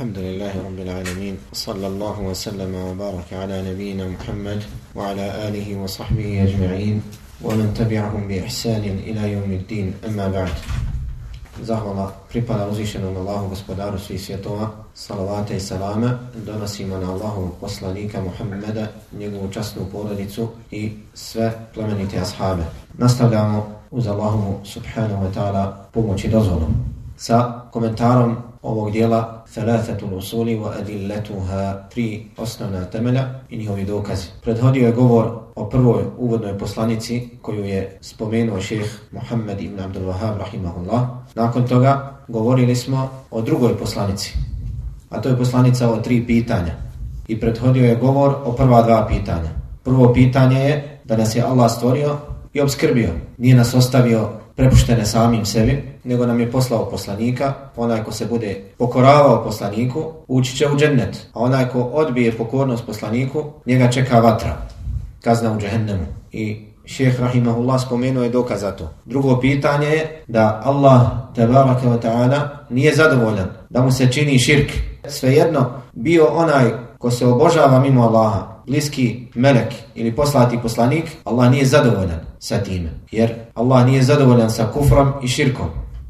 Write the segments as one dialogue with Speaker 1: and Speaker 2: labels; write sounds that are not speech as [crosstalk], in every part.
Speaker 1: الحمد لله رب العالمين صلى الله وسلم وبارك على نبينا محمد وعلى آله وصحبه أجمعين ومن تبعهم بإحسان إلى يوم الدين أما بعد Zahvala pripada uzvišenom Allahu gospodaru svih svjetova, salavate i salame, donosimo na Allahu poslanika Muhammeda, njegovu častnu porodicu i sve plemenite ashabe. Nastavljamo uz Allahu subhanahu wa ta'ala pomoći dozvolom sa komentarom ovog dijela Thalathatul usuli wa adilletuha tri osnovna temelja i njihovi dokazi. Prethodio je govor o prvoj uvodnoj poslanici koju je spomenuo šeheh Muhammed ibn Abdul Wahab rahimahullah. Nakon toga govorili smo o drugoj poslanici, a to je poslanica o tri pitanja. I prethodio je govor o prva dva pitanja. Prvo pitanje je da nas je Allah stvorio i obskrbio. Nije nas ostavio prepuštene samim sebi, nego nam je poslao poslanika, onaj ko se bude pokoravao poslaniku, ući će u džennet, a onaj ko odbije pokornost poslaniku, njega čeka vatra, kazna u džehennemu. I šeheh Rahimahullah spomenuo je dokaz za to. Drugo pitanje je da Allah, tebaraka wa ta'ala, nije zadovoljan da mu se čini širk. Svejedno, bio onaj ko se obožava mimo Allaha, bliski melek ili poslati poslanik, Allah nije zadovoljan sa time. Jer Allah nije zadovoljan sa kufrom i širkom.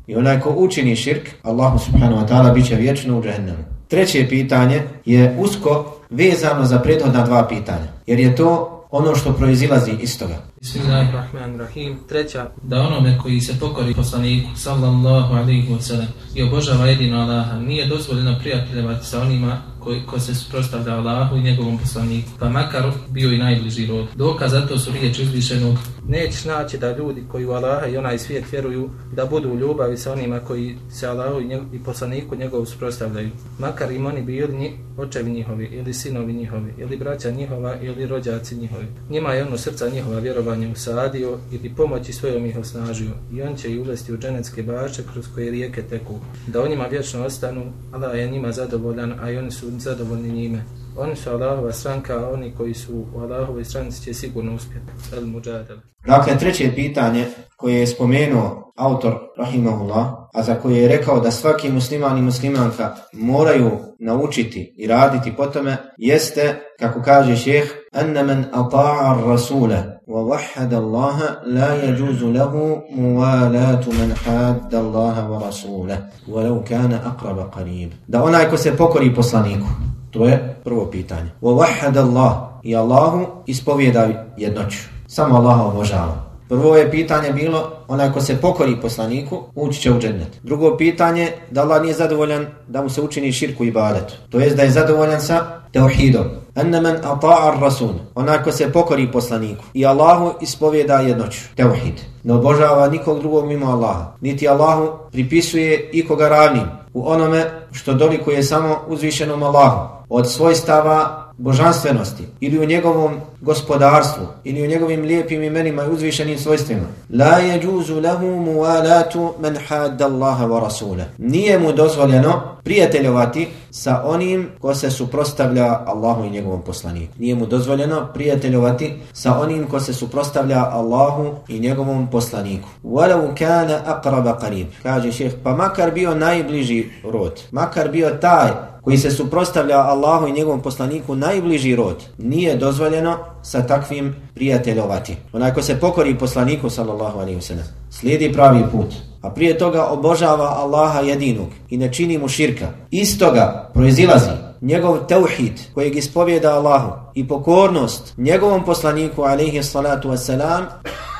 Speaker 1: I onaj ko učini širk, Allahu subhanahu wa ta'ala bit će vječno u džahnemu. Treće pitanje je usko vezano za prethodna dva pitanja. Jer je to ono što proizilazi iz toga.
Speaker 2: Bismillahirrahmanirrahim. Treća, da onome koji se pokori poslaniku, sallallahu alaihi wa sallam, i obožava jedino Allaha, nije dozvoljeno prijateljevati sa onima koji, ko se suprostavlja Allahu i njegovom poslaniku, pa makar bio i najbliži rod. Dokaz za to su riječi uzvišenog nećeš naći da ljudi koji u Allaha i onaj svijet vjeruju da budu u ljubavi sa onima koji se Allahu i, njeg, i poslaniku njegovu suprostavljaju. Makar im oni bili nji, očevi njihovi, ili sinovi njihovi, ili braća njihova, ili rođaci njihovi. Njima je ono srca njihova vjerovanje usadio ili pomoći svojom ih osnažio i on će ih uvesti u dženecke bašče kroz koje rijeke teku. Da onima vječno ostanu, Allah je njima zadovoljan, a i oni su zadovoljni njime Oni su Allahova stranka, a oni koji su u Allahovoj stranici će sigurno uspjeti. El Mujadel.
Speaker 1: Dakle, treće pitanje koje je spomenuo autor Rahimahullah, a za koje je rekao da svaki musliman i muslimanka moraju naučiti i raditi po tome, jeste, kako kaže šeheh, أن من أطاع الرسول ووحد الله لا يجوز له موالاة من حاد الله ورسوله ولو كان أقرب قريب da onaj ko se pokori poslaniku to je prvo pitanje ووحد الله i Allahu ispovjeda jednoću samo Allaha obožava Prvo je pitanje bilo, onaj ko se pokori poslaniku, ući će u džennet. Drugo pitanje, da Allah nije zadovoljan da mu se učini širku i badetu. To jest da je zadovoljan sa teuhidom. Enne men ata'ar rasul, onaj ko se pokori poslaniku i Allahu ispovjeda jednoću, teuhid. Ne obožava nikog drugog mimo Allaha. Niti Allahu pripisuje ikoga ravnim u onome što dolikuje samo uzvišenom Allahu. Od svojstava božanstvenosti ili u njegovom gospodarstvu ili u njegovim lijepim imenima i uzvišenim svojstvima. La yajuzu lahu muwalatu man hadda Allaha wa rasula. Nije mu dozvoljeno prijateljovati sa onim ko se suprostavlja Allahu i njegovom poslaniku. Nije mu dozvoljeno prijateljovati sa onim ko se suprostavlja Allahu i njegovom poslaniku. Walau kana aqraba qarib. Kaže šejh, pa makar bio najbliži rod, makar bio taj koji se suprostavlja Allahu i njegovom poslaniku najbliži rod, nije dozvoljeno sa takvim prijateljovati. Onaj ko se pokori poslaniku sallallahu alaihi wa sallam, slijedi pravi put, a prije toga obožava Allaha jedinog i ne čini mu širka. Iz toga proizilazi njegov teuhid kojeg ispovjeda Allahu i pokornost njegovom poslaniku alaihi salatu wasalam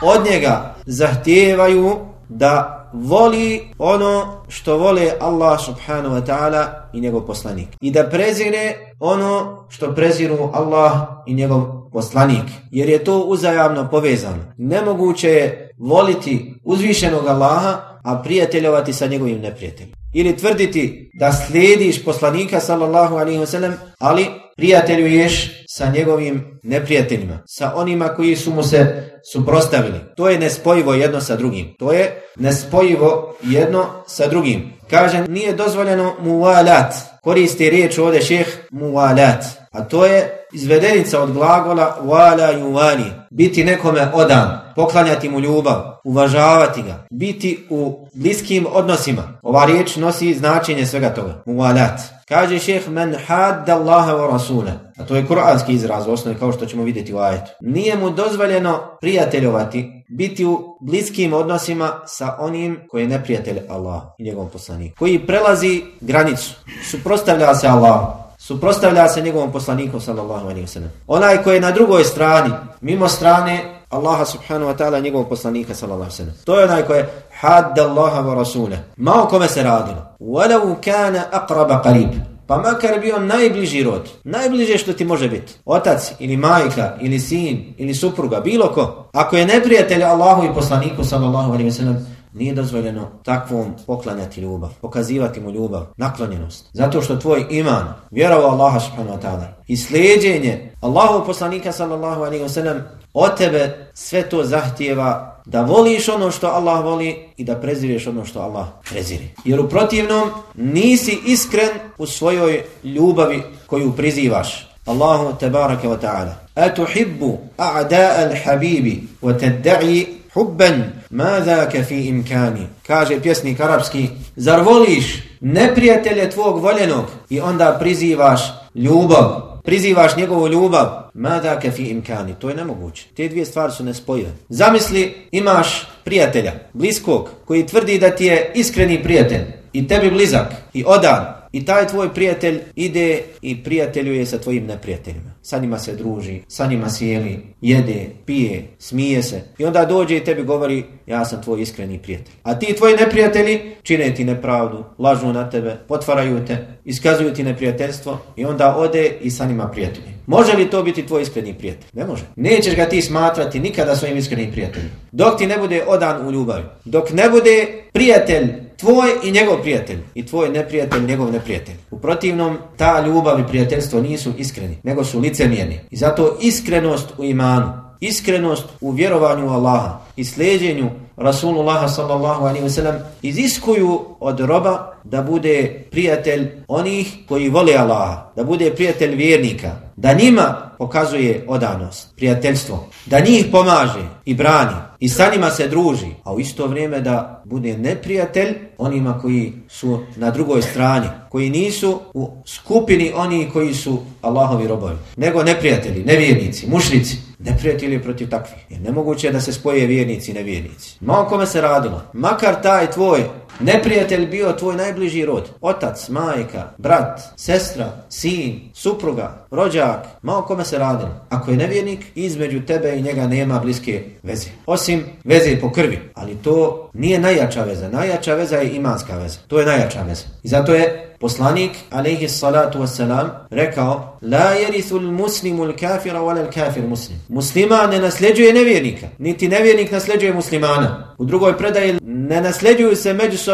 Speaker 1: od njega zahtijevaju da voli ono što vole Allah subhanahu wa ta'ala i njegov poslanik. I da prezire ono što preziru Allah i njegov poslanik. Jer je to uzajamno povezano. Nemoguće je voliti uzvišenog Allaha, a prijateljovati sa njegovim neprijateljem. Ili tvrditi da slijediš poslanika sallallahu alaihi wa sallam, ali prijateljuješ sa njegovim neprijateljima, sa onima koji su mu se suprostavili. To je nespojivo jedno sa drugim. To je nespojivo jedno sa drugim. Kaže, nije dozvoljeno muvalat. Koristi riječ ovdje šeh muvalat. A to je izvedenica od glagola wala yuvali biti nekome odan, poklanjati mu ljubav, uvažavati ga, biti u bliskim odnosima. Ova riječ nosi značenje svega toga. Muvalat. Kaže šeheh men hadda Allaha wa rasula. A to je kuranski izraz u osnovi kao što ćemo vidjeti u ajetu. Nije mu dozvoljeno prijateljovati, biti u bliskim odnosima sa onim koji je neprijatelj Allah i njegovom poslaniku. Koji prelazi granicu, suprostavlja se Allahu suprostavlja se njegovom poslaniku sallallahu alaihi ve sellem. Onaj koji je na drugoj strani, mimo strane Allaha subhanahu wa ta'ala njegovog poslanika sallallahu alaihi ve sellem. To je onaj koji je haddallaha wa rasula. Ma o kome se radilo. Walau kana aqraba qarib. Pa makar bio najbliži rod. Najbliže što ti može biti. Otac ili majka ili sin ili supruga. Bilo ko. Ako je neprijatelj Allahu i poslaniku sallallahu alaihi ve sellem, nije dozvoljeno takvom poklanjati ljubav, pokazivati mu ljubav, naklonjenost. Zato što tvoj iman, vjerao Allaha subhanahu wa ta'ala i slijedjenje Allahu poslanika sallallahu alaihi wa sallam od tebe sve to zahtijeva da voliš ono što Allah voli i da prezireš ono što Allah prezire. Jer u protivnom nisi iskren u svojoj ljubavi koju prizivaš. Allahu tebaraka wa ta'ala. Atuhibbu a'da'a al-habibi wa tadda'i hubban ma dhaka fi imkani. Kaže pjesnik arapski, zar voliš neprijatelje tvog voljenog i onda prizivaš ljubav prizivaš njegovu ljubav, mada ke fi imkani, to je nemoguće. Te dvije stvari su nespojive. Zamisli, imaš prijatelja, bliskog, koji tvrdi da ti je iskreni prijatelj i tebi blizak i odan, I taj tvoj prijatelj ide i prijateljuje sa tvojim neprijateljima. Sa njima se druži, sa njima sjeli, jede, pije, smije se. I onda dođe i tebi govori, ja sam tvoj iskreni prijatelj. A ti tvoji neprijatelji čine ti nepravdu, lažu na tebe, potvaraju te, iskazuju ti neprijateljstvo i onda ode i sa njima prijatelji. Može li to biti tvoj iskreni prijatelj? Ne može. Nećeš ga ti smatrati nikada svojim iskrenim prijateljem. Dok ti ne bude odan u ljubavi. Dok ne bude prijatelj tvoj i njegov prijatelj. I tvoj neprijatelj, njegov neprijatelj. U protivnom, ta ljubav i prijateljstvo nisu iskreni, nego su licemjerni. I zato iskrenost u imanu, iskrenost u vjerovanju u Allaha i sljeđenju Rasulullah sallallahu alaihi wasallam iziskuju od roba da bude prijatelj onih koji vole Allaha, da bude prijatelj vjernika, da njima pokazuje odanost, prijateljstvo, da njih pomaže i brani i sa njima se druži, a u isto vrijeme da bude neprijatelj onima koji su na drugoj strani, koji nisu u skupini oni koji su Allahovi robovi, nego neprijatelji, nevjernici, mušnici, neprijatelji protiv takvih. Jer nemoguće je da se spoje vjernici i nevjernici. Ma o kome se radilo, makar taj tvoj neprijatelj bio tvoj najbliži rod, otac, majka, brat, sestra, sin, supruga, rođak, malo kome se radilo. Ako je nevjernik, između tebe i njega nema bliske veze. Osim veze po krvi, ali to nije najjača veza. Najjača veza je imanska veza. To je najjača veza. I zato je Poslanik, alaihi salatu wasalam, rekao La jerithu l-muslimu l-kafira wala l-kafir muslim. Muslima ne nasljeđuje nevjernika, niti nevjernik nasljeđuje muslimana. U drugoj predaji ne nasljeđuju se međusobno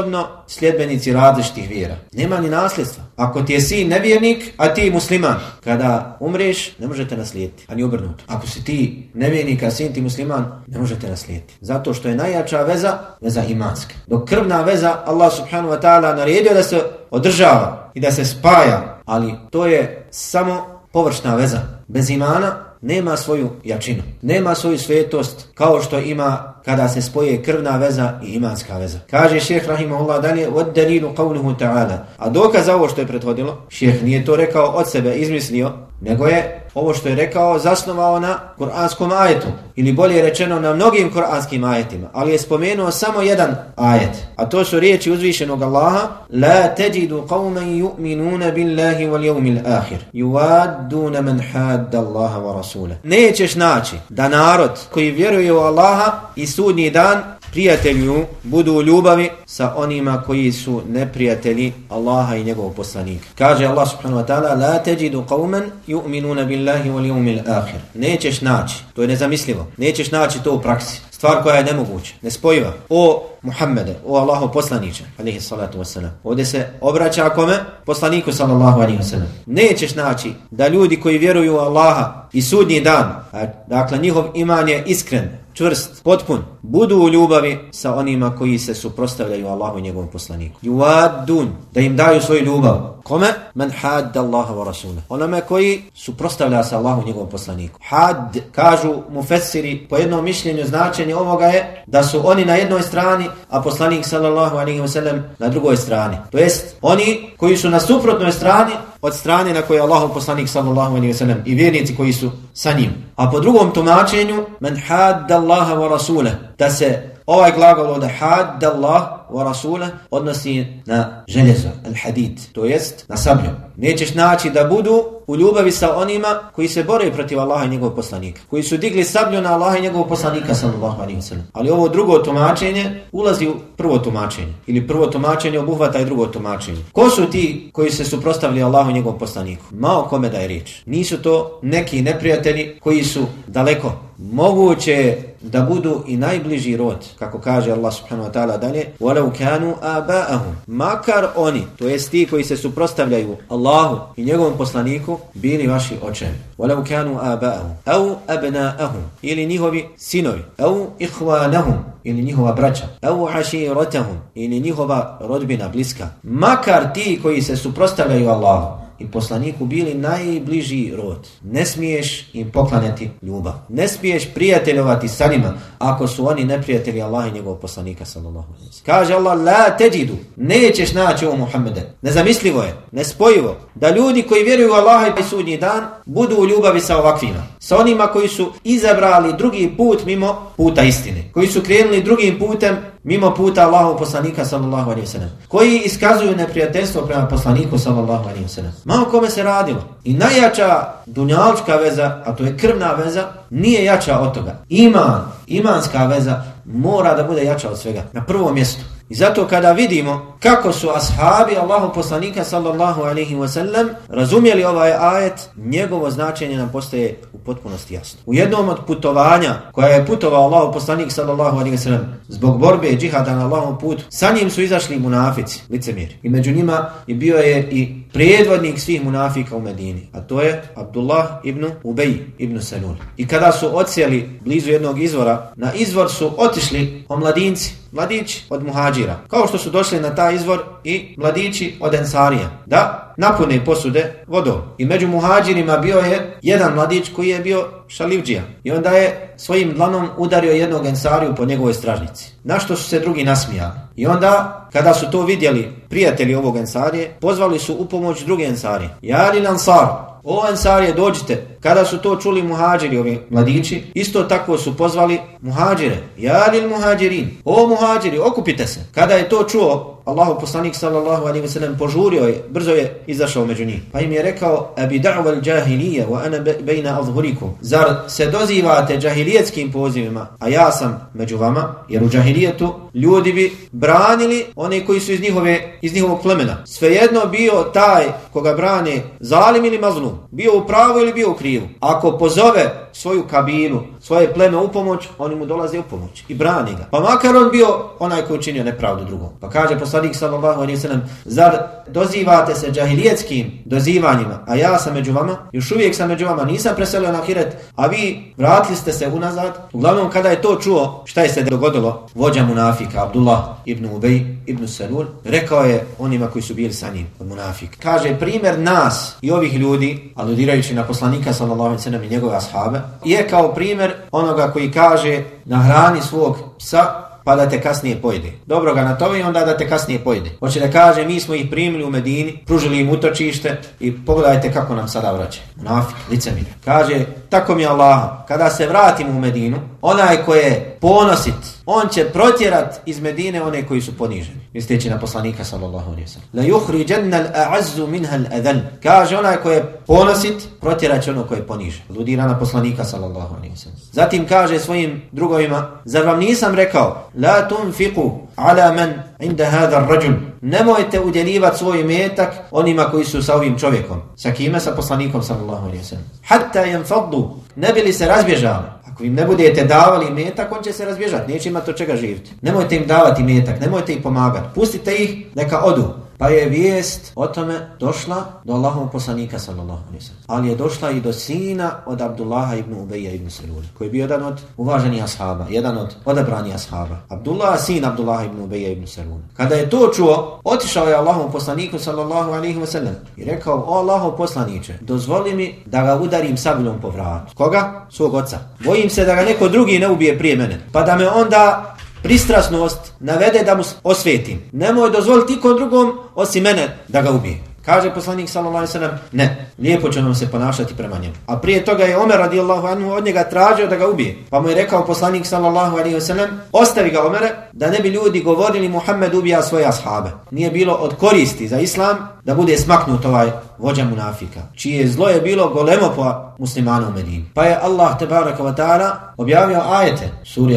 Speaker 1: sljedbenici različitih vjera. Nema ni nasljedstva. Ako ti je sin nevjernik, a ti musliman, kada umreš, ne možete naslijediti, a ni obrnuto. Ako si ti nevjernik, a sin ti musliman, ne možete naslijediti. Zato što je najjača veza, veza imanska. Dok krvna veza, Allah subhanahu wa ta'ala naredio da se održava i da se spaja, ali to je samo površna veza. Bez imana nema svoju jačinu, nema svoju svetost kao što ima kada se spoje krvna veza i imanska veza. Kaže šeheh rahimahullah dalje, od delilu qavluhu ta'ala. A dokaz ovo što je prethodilo, šeheh nije to rekao od sebe, izmislio, nego je ovo što je rekao zasnovao na kuranskom ajetu. Ili bolje rečeno na mnogim kuranskim ajetima. Ali je spomenuo samo jedan ajet. A to su riječi uzvišenog Allaha. La tajidu qauman yu'minuna billahi wal yawmil akhir. Yuwadduna man hadda Allaha wa rasulahu nećeš naći da narod koji vjeruje u Allaha i sudnji dan prijatelju budu u ljubavi sa onima koji su neprijatelji Allaha i njegovog poslanika. Kaže Allah subhanahu wa ta'ala La teđidu qavman yu'minuna billahi wal yawmil akhir. Nećeš naći, to je nezamislivo, nećeš naći to u praksi. Stvar koja je nemoguća, nespojiva. O Muhammede, o Allahu poslaniće, alihi salatu wasalam. Ovdje se obraća kome? Poslaniku sallallahu alihi wasalam. Nećeš naći da ljudi koji vjeruju u Allaha i sudnji dan, dakle njihov iman je iskren, čvrst, potpun, budu u ljubavi sa onima koji se suprostavljaju Allahu i njegovom poslaniku. Juadun, da im daju svoju ljubav. Kome? Men had Allaha wa rasule. Onome koji suprostavlja se Allahu i njegovom poslaniku. Had, kažu mu fesiri, po jednom mišljenju značenje ovoga je da su oni na jednoj strani, a poslanik sallallahu alaihi wa sallam na drugoj strani. To jest, oni koji su na suprotnoj strani, od strane na koje je Allahov poslanik sallallahu alejhi ve sellem i vjernici koji su sa njim. A po drugom tumačenju men hadda Allaha wa rasulahu da se ovaj glagol od hadda Allah wa rasula odnosi na željezo, al hadid, to jest na sablju. Nećeš naći da budu u ljubavi sa onima koji se bore protiv Allaha i njegovog poslanika, koji su digli sablju na Allaha i njegovog poslanika sallallahu alaihi wa sallam. Ali ovo drugo tumačenje ulazi u prvo tumačenje ili prvo tumačenje obuhvata i drugo tumačenje. Ko su ti koji se suprostavili Allahu i njegovom poslaniku? Mao kome da je riječ. Nisu to neki neprijatelji koji su daleko. Moguće da budu i najbliži rod, kako kaže Allah subhanahu wa ta'ala dalje, وَلَوْ كَانُوا آبَاءَهُمْ Makar oni, to jest ti koji se suprostavljaju Allahu i njegovom poslaniku, bili vaši očevi. وَلَوْ كَانُوا آبَاءَهُمْ أَوْ أَبْنَاءَهُمْ ili njihovi sinovi, أَوْ إِخْوَانَهُمْ ili njihova braća, أَوْ عَشِيرَتَهُمْ ili njihova rodbina bliska. Makar ti koji se suprostavljaju Allahu, i poslaniku bili najbliži rod. Ne smiješ im poklanjati ljubav. Ne smiješ prijateljovati sa njima ako su oni neprijatelji Allaha i njegovog poslanika sallallahu alejhi ve sellem. Kaže Allah, la teđidu, nećeš naći ovo Muhammede. Nezamislivo je, nespojivo, da ljudi koji vjeruju u Allaha i sudnji dan budu u ljubavi sa ovakvima. Sa onima koji su izabrali drugi put mimo puta istine. Koji su krenuli drugim putem mimo puta Allahov poslanika sallallahu alejhi ve sellem koji iskazuju neprijateljstvo prema poslaniku sallallahu alejhi ve sellem malo kome se radilo i najjača dunjalčka veza a to je krvna veza nije jača od toga iman imanska veza mora da bude jača od svega na prvom mjestu I zato kada vidimo kako su ashabi Allahu poslanika sallallahu alaihi wa sallam razumjeli ovaj ajet, njegovo značenje nam postaje u potpunosti jasno. U jednom od putovanja koja je putovao Allahu poslanik sallallahu alaihi wa sallam zbog borbe i džihada na Allahom put, sa njim su izašli munafici, licemiri. I među njima je bio je i predvodnik svih munafika u Medini, a to je Abdullah ibn Ubej ibn Salul. I kada su odsjeli blizu jednog izvora, na izvor su otišli omladinci, mladići od muhađira. Kao što su došli na taj izvor i mladići od ensarija. Da napune posude vodom. I među muhađirima bio je jedan mladić koji je bio šalivđija. I onda je svojim dlanom udario jednog ensariju po njegovoj stražnici. Na što su se drugi nasmijali. I onda, kada su to vidjeli prijatelji ovog ensarije, pozvali su u pomoć druge ensarije. Jari lansar, o ensarije dođite, Kada su to čuli muhađiri, ovi mladići, isto tako su pozvali muhađire. Jadil muhađirin? O muhađiri, okupite se. Kada je to čuo, Allahu poslanik sallallahu alaihi wa sallam požurio je, brzo je izašao među njih. Pa im je rekao, Abi da'va al džahilije, wa ana bejna azhurikum. Zar se dozivate džahilijetskim pozivima, a ja sam među vama, jer u džahilijetu ljudi bi branili one koji su iz, njihove, iz njihovog plemena. Svejedno bio taj koga brane zalim ili mazlum, bio u pravu ili bio u krivu krivu. Ako pozove svoju kabinu, svoje pleme u pomoć, oni mu dolaze u pomoć i brani ga. Pa makar on bio onaj koji učinio nepravdu drugom. Pa kaže poslanik sallallahu alaihi sallam, "Zar dozivate se džahilijetskim dozivanjima, a ja sam među vama, još uvijek sam među vama, nisam preselio na Ahiret, a vi vratili ste se unazad?" Uglavnom kada je to čuo, šta je se dogodilo? Vođa munafika Abdullah ibn Ubej ibn Salul rekao je onima koji su bili sa njim od munafika. Kaže primjer nas i ovih ljudi, aludirajući na poslanika sallallahu alejhi ve sellem i njegove ashabe, je kao primjer onoga koji kaže na hrani svog psa pa da te kasnije pojede. Dobro ga na to i onda da te kasnije pojede. Hoće da kaže, mi smo ih primili u Medini, pružili im utočište i pogledajte kako nam sada vraća. Nafik, licemir. Kaže, tako mi je Allah, kada se vratim u Medinu, onaj ko je ponosit, on će protjerat iz Medine one koji su poniženi. Misleći na poslanika sallallahu alaihi sallam. La yuhri jannal a'azzu minhal adhan. Kaže onaj ko je ponosit, protjerat će ono ko je ponižen. Ludira na poslanika sallallahu alaihi sallam. Zatim kaže svojim drugovima, zar vam nisam rekao, la tunfiqu ala man inda hada rajul. Nemojte udjeljivati svoj metak onima koji su sa ovim čovjekom. Sa kime? Sa poslanikom sallallahu alaihi sallam. Hatta yanfaddu. Ne bili se razbježali. Ako im ne budete davali metak, on će se razbježati. Neće imati od čega živjeti. Nemojte im davati metak, nemojte ih pomagati. Pustite ih, neka odu. Pa je vijest o tome došla do Allahovog poslanika sallallahu alejhi ve sellem. Ali je došla i do sina od Abdullaha ibn Ubeja ibn Selul, koji je bio jedan od uvaženih ashaba, jedan od odabranih ashaba. Abdullah, sin Abdullaha ibn Ubeja ibn Selul. Kada je to čuo, otišao je Allahovom poslaniku sallallahu alejhi ve sellem i rekao: "O Allahov poslanice, dozvoli mi da ga udarim sabljom po vratu." Koga? Svog oca. Bojim se da ga neko drugi ne ubije prije mene. Pa da me onda pristrasnost navede da mu osvetim. Nemoj dozvoliti ikom drugom osim mene da ga ubije. Kaže poslanik sallallahu alejhi ve sellem: "Ne, lijepo ćemo se ponašati prema njemu." A prije toga je Omer radijallahu anhu od njega tražio da ga ubije. Pa mu je rekao poslanik sallallahu alejhi ve sellem: "Ostavi ga Omere, da ne bi ljudi govorili Muhammed ubija svoje ashabe." Nije bilo od koristi za islam da bude smaknut ovaj vođa munafika, čije zlo je bilo golemo po muslimanu u Medini. Pa je Allah tebaraka ve ta'ala objavio ajete suri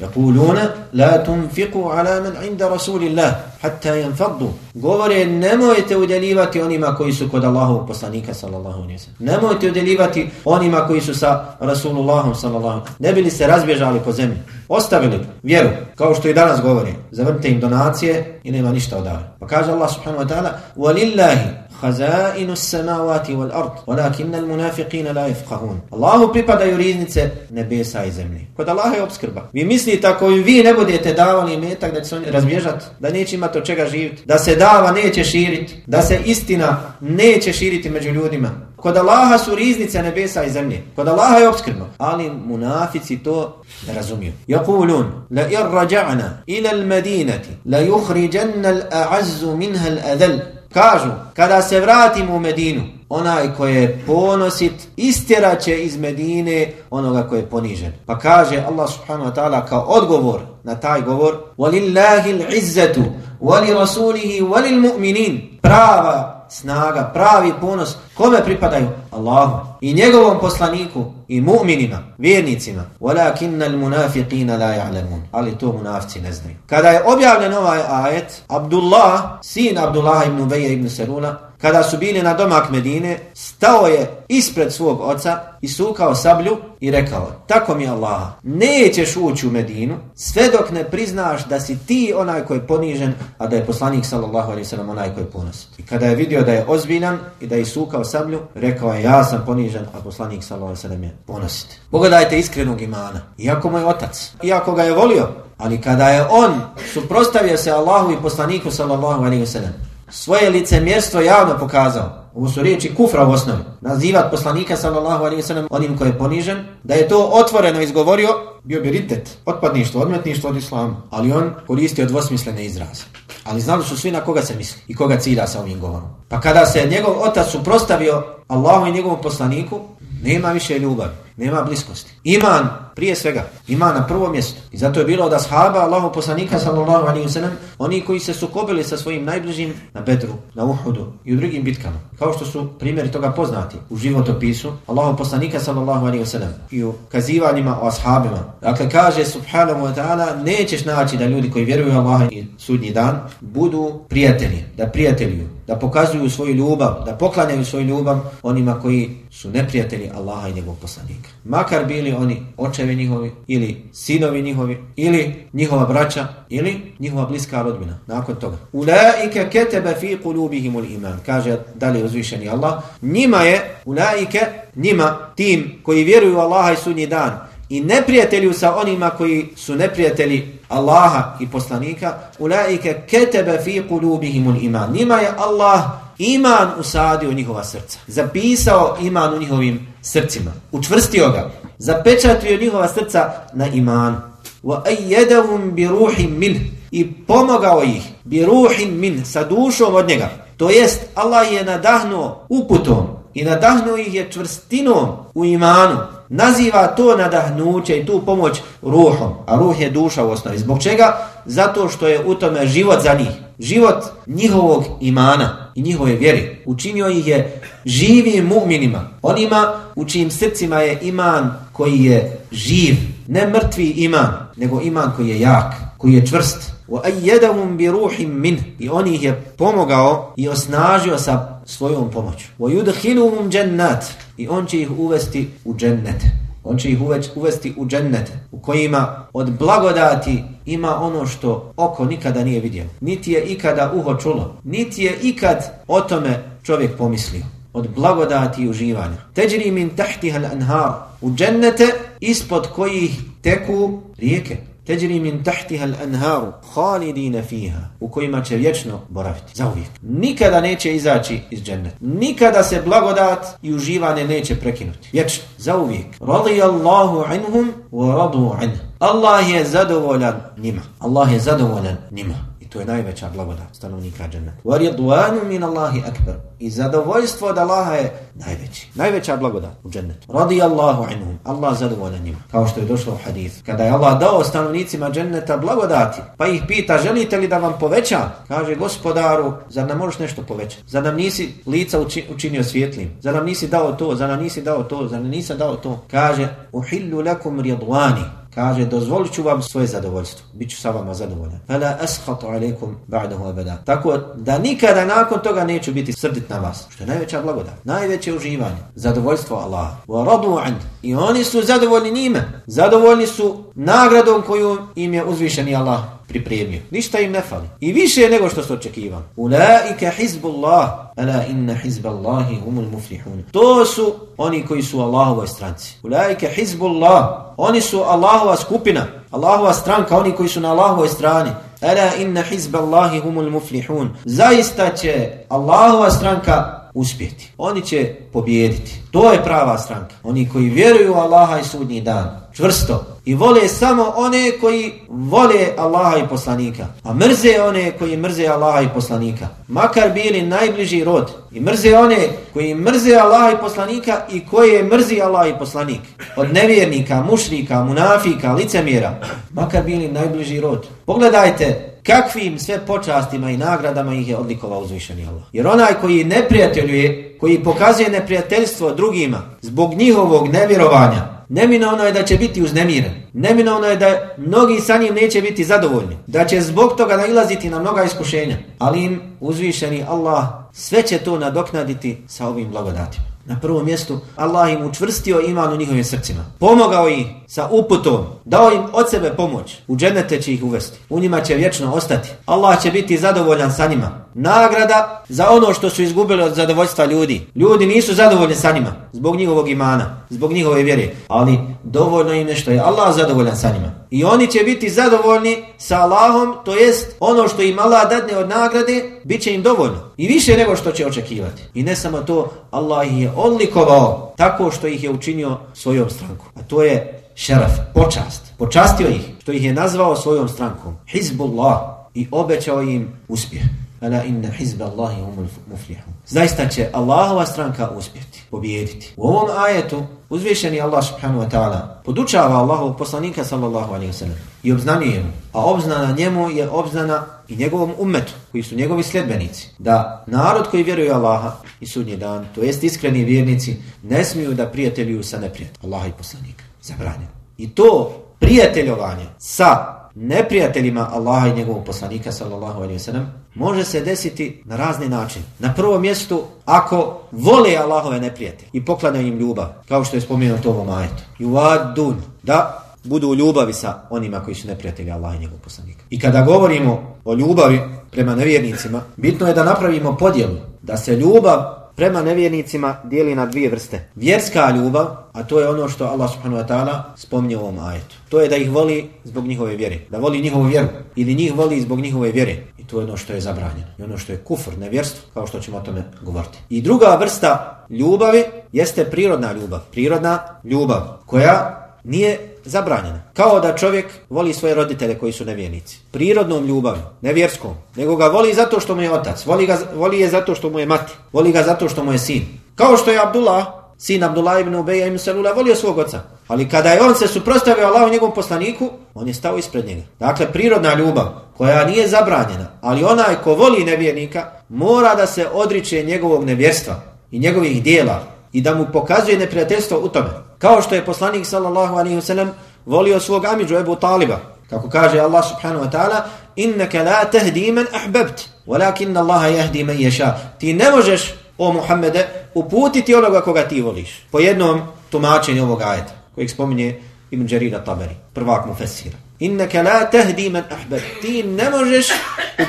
Speaker 1: يقولون لا تنفقوا la من ala man inda حتى hatta yanfaddu. Govore, nemojte udjeljivati onima koji su kod Allahovog poslanika, sallallahu alejhi ve sellem Nemojte udjeljivati onima koji su sa Rasulullahom, sallallahu Ne bili se razbježali po zemlji Ostavili vjeru, kao što i danas govori. Zavrnite im donacije i nema ništa odavljati. Pa kaže Allah subhanahu wa ta'ala, وَلِلَّهِ خزائن السماوات والارض ولكن المنافقين لا يفقهون Allahu pripadaju riznice nebesa i zemlje kod Allaha je obskrba vi mislite ako vi ne budete davali metak da će se oni razbježati da neće imati od čega živjeti da se dava neće širiti da se istina neće širiti među ljudima Kod Allaha su riznice nebesa i zemlje. Kod Allaha je obskrbno. Ali munafici to ne razumiju. Jakulun, la ir rađa'na ila al-madinati, la yuhriđanna al-a'azzu minha al-adal. Kažu, kada se vratimo u Medinu, onaj ko je ponosit, istjeraće iz Medine onoga ko je ponižen. Pa kaže Allah subhanahu wa ta'ala kao odgovor na taj govor, وَلِلَّهِ الْعِزَّةُ وَلِرَسُولِهِ وَلِلْمُؤْمِنِينَ Prava snaga, pravi ponos, kome pripadaju? Allahu i njegovom poslaniku i mu'minima, vjernicima. Walakinnal munafiqina la ya'lamun. Ali to munafici ne znaju. Kada je objavljen ovaj ajet, Abdullah, sin Abdullah ibn Ubay ibn Saluna, kada su bili na domak Medine, stao je ispred svog oca i sukao sablju i rekao, tako mi Allaha, nećeš ući u Medinu sve dok ne priznaš da si ti onaj koji je ponižen, a da je poslanik sallallahu alaihi sallam onaj koji je ponosit. I kada je vidio da je ozbiljan i da je sukao sablju, rekao je, ja sam ponižen, a poslanik sallallahu alaihi sallam je ponosit. Pogledajte iskrenog imana, iako moj otac, iako ga je volio, ali kada je on suprostavio se Allahu i poslaniku sallallahu alaihi sallam, svoje licemjerstvo javno pokazao. Ovo su riječi kufra u osnovi. Nazivat poslanika sallallahu alaihi sallam onim koji je ponižen. Da je to otvoreno izgovorio, bio bi ritet, otpadništvo, odmetništvo od islama. Ali on koristio dvosmislene izraze. Ali znali su svi na koga se misli i koga cilja sa ovim govorom. Pa kada se njegov otac suprostavio Allahu i njegovom poslaniku, nema više ljubavi, nema bliskosti. Iman, prije svega, iman na prvo mjesto. I zato je bilo od ashaba, Allahu poslanika, sallallahu alaihi wa sallam, oni koji se sukobili sa svojim najbližim na Bedru, na Uhudu i u drugim bitkama. Kao što su primjeri toga poznati u životopisu, Allahu poslanika, sallallahu alaihi wa sallam, i u kazivanjima o ashabima. Dakle, kaže, subhanahu wa ta'ala, nećeš naći da ljudi koji vjeruju Allah i sudnji dan, budu prijatelji, da prijateljuju, da pokazuju svoju ljubav, da poklanjaju svoju ljubav onima koji su neprijatelji Allaha i njegovog poslanika. Makar bili oni očevi njihovi, ili sinovi njihovi, ili njihova braća, ili njihova bliska rodbina. Nakon toga. Ulaika kataba fi qulubihimul iman. Kaže dalje uzvišeni Allah. Njima je, ulaika njima, tim koji vjeruju Allaha i sudnji dan, i neprijatelju sa onima koji su neprijatelji Allaha i poslanika, ulaika kataba fi qulubihimul iman. Njima je Allah iman usadio u njihova srca. Zapisao iman u njihovim srcima. Učvrstio ga. Zapečatio njihova srca na iman. Wa بِرُوحٍ bi ruhin i pomogao ih bi ruhin min sa dušom od njega. To jest Allah je nadahnuo uputom i nadahnuo ih je čvrstinom u imanu naziva to nadahnuće i tu pomoć ruhom, a ruh je duša u osnovi. Zbog čega? Zato što je u tome život za njih Život njihovog imana i njihove vjeri. Učinio ih je živim mu'minima. Onima u čijim srcima je iman koji je živ. Ne mrtvi iman, nego iman koji je jak, koji je čvrst. وَأَيَّدَهُمْ بِرُوحٍ مِنْ I on ih je pomogao i osnažio sa svojom pomoću. وَيُدْخِلُهُمْ جَنَّاتٍ I on će ih uvesti u džennete. On će ih uvesti u džennete, u kojima od blagodati ima ono što oko nikada nije vidjelo, Niti je ikada uho čulo, niti je ikad o tome čovjek pomislio. Od blagodati i uživanja. Teđri min tahtiha al-anhar. U džennete ispod kojih teku rijeke. Teđri min tahtiha al-anharu khalidina fiha u kojima će vječno boraviti za uvijek. Nikada neće izaći iz dženneta. Nikada se blagodat i uživanje neće prekinuti. Vječno, za uvijek. Radijallahu anhum wa radu anhu. Allah je zadovoljan njima. Allah je zadovoljan njima to je najveća blagodat stanovnika dženneta. Wa ridwanu min Allahi akbar. I zadovoljstvo od Allaha je najveći. Najveća blagodat u džennetu. Radijallahu anhum. Allah zadovoljan njima. Kao što je došlo u hadith. Kada je Allah dao stanovnicima dženneta blagodati, pa ih pita, želite li da vam poveća? Kaže, gospodaru, zar nam možeš nešto povećati? Zar nam nisi lica učinio svjetlim? Zar nam nisi dao to? Zar nam nisi dao to? Zar nam nisi dao to? Kaže, uhillu lakum ridwani kaže dozvolit ću vam svoje zadovoljstvo. Bit ću sa vama zadovoljan. Fela ashatu alaikum ba'dahu abada. Tako da nikada nakon toga neću biti srdit na vas. Što je najveća blagodat najveće uživanje. Zadovoljstvo Allaha. Wa radu and i oni su zadovoljni njime. Zadovoljni su nagradom koju im je uzvišeni Allah pripremio. Ništa im ne fali. I više nego što su očekivali. Ulaika hizbullah. Ala inna hizballahi humul muflihun. To su oni koji su Allahovoj stranci. Ulaika hizbullah. Oni su Allahova skupina. Allahova stranka. Oni koji su na Allahovoj strani. Ala inna hizballahi humul muflihun. Zaista će Allahova stranka uspjeti. Oni će pobijediti. To je prava stranka. Oni koji vjeruju u Allaha i sudnji dan. Čvrsto. I vole samo one koji vole Allaha i poslanika. A mrze one koji mrze Allaha i poslanika. Makar bili najbliži rod. I mrze one koji mrze Allaha i poslanika i koje mrzi Allah i poslanik. Od nevjernika, mušrika, munafika, licemjera. Makar bili najbliži rod. Pogledajte kakvim sve počastima i nagradama ih je odlikovao uzvišeni Allah. Jer onaj koji neprijateljuje, koji pokazuje neprijateljstvo drugima zbog njihovog nevjerovanja, neminovno je da će biti uznemiren. Neminovno je da mnogi sa njim neće biti zadovoljni. Da će zbog toga nailaziti na mnoga iskušenja. Ali im uzvišeni Allah sve će to nadoknaditi sa ovim blagodatima. Na prvom mjestu Allah im učvrstio iman u njihovim srcima. Pomogao ih sa uputom. Dao im od sebe pomoć. U dženete će ih uvesti. U njima će vječno ostati. Allah će biti zadovoljan sa njima. Nagrada za ono što su izgubili od zadovoljstva ljudi. Ljudi nisu zadovoljni sa njima. Zbog njihovog imana. Zbog njihove vjere. Ali dovoljno im nešto je. Allah zadovoljan sa njima. I oni će biti zadovoljni sa Allahom. To jest ono što im Allah dadne od nagrade. bit će im dovoljno. I više nego što će očekivati. I ne samo to. Allah ih je odlikovao tako što ih je učinio svojom strankom. A to je šeraf, počast. Počastio ih, što ih je nazvao svojom strankom. Hizbullah. I obećao im uspjeh. Ala inna hizba Allahi humul muflihun. Zaista će Allahova stranka uspjeti, pobijediti. U ovom ajetu uzvišeni Allah subhanahu wa ta'ala podučava Allahovog poslanika sallallahu alaihi wa sallam i obznanuje mu. A obznana njemu je obznana i njegovom ummetu, koji su njegovi sljedbenici. Da narod koji vjeruje Allaha i sudnji dan, to jest iskreni vjernici, ne smiju da prijateljuju sa neprijateljom. Allaha i poslanika. Zabranjeno. I to prijateljovanje sa neprijateljima Allaha i njegovog poslanika sallallahu alejhi ve sellem može se desiti na razni način. Na prvom mjestu ako vole Allahove neprijatelje i poklanjaju im ljubav, kao što je spomenuto u ovom ajetu. Yuadun da budu u ljubavi sa onima koji su neprijatelji Allaha i njegovog poslanika. I kada govorimo o ljubavi prema nevjernicima, bitno je da napravimo podjelu, da se ljubav prema nevjernicima dijeli na dvije vrste. Vjerska ljubav, a to je ono što Allah subhanahu wa ta'ala spomnio u ovom ajetu. To je da ih voli zbog njihove vjere. Da voli njihovu vjeru. Ili njih voli zbog njihove vjere. I to je ono što je zabranjeno. I ono što je kufr, nevjerstvo, kao što ćemo o tome govoriti. I druga vrsta ljubavi jeste prirodna ljubav. Prirodna ljubav koja nije zabranjena. Kao da čovjek voli svoje roditelje koji su nevjernici. Prirodnom ljubavim, nevjerskom. Nego ga voli zato što mu je otac. Voli, ga, voli je zato što mu je mati. Voli ga zato što mu je sin. Kao što je Abdullah, sin Abdullah ibn Ubeja ibn Salula, volio svog oca. Ali kada je on se suprostavio Allahu njegovom poslaniku, on je stao ispred njega. Dakle, prirodna ljubav koja nije zabranjena, ali onaj ko voli nevjernika, mora da se odriče njegovog nevjerstva i njegovih dijela i da mu pokazuje neprijateljstvo u tome. Kao što je poslanik sallallahu alaihi wa sallam volio svog amidžu Ebu Taliba. Kako kaže Allah subhanahu wa ta'ala Innaka la tahdi man ahbabt Walakin Allaha yahdi man yasha Ti ne možeš, o Muhammede, uputiti onoga koga ti voliš. Po jednom tumačenju ovog ajeta. kojeg spominje Ibn Đerira Taberi, prvak mu fesira. Inneke la tehdi men ahbet. Ti ne možeš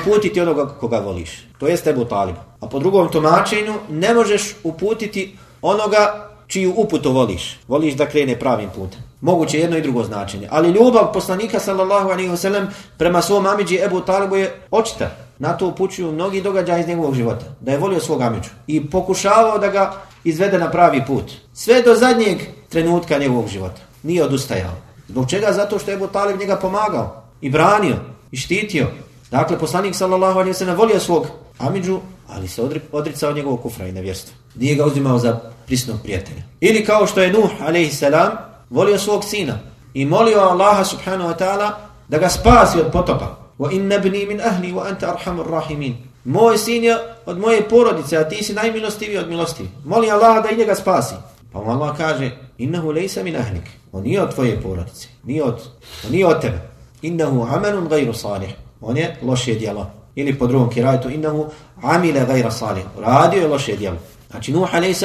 Speaker 1: uputiti onoga koga voliš. To jest Ebu Talib. A po drugom tumačenju ne možeš uputiti onoga čiju uputu voliš. Voliš da krene pravim putem. Moguće jedno i drugo značenje. Ali ljubav poslanika sallallahu alaihi wa sallam prema svom amiđi Ebu Talibu je očita. Na to upućuju mnogi događaji iz njegovog života. Da je volio svog amiđu. I pokušavao da ga izvede na pravi put. Sve do zadnjeg trenutka njegovog života. Nije odustajao. Zbog čega? Zato što je Ebu Talib njega pomagao. I branio. I štitio. Dakle, poslanik sallallahu alaihi wa sallam volio svog amiđu, ali se odricao njegovog kufra i nevjerstva. Nije ga uzimao za prisnog prijatelja. Ili kao što je Nuh a.s. volio svog sina i molio Allaha subhanahu wa ta'ala da ga spasi od potopa. Wa inna bni min ahli wa anta arhamur rahimin. Moj sin je od moje porodice, a ti si najmilostiviji od milosti. Moli Allaha da i njega spasi. Pa mu Allah kaže, innahu lejsa min ahlik. On nije od tvoje porodice. Nije od, on nije od tebe. Innahu amelun gajru salih. On je loše djelo. Ili po drugom kirajtu, innahu amile gajra salih. Radio je loše djelo. Znači Nuh a.s.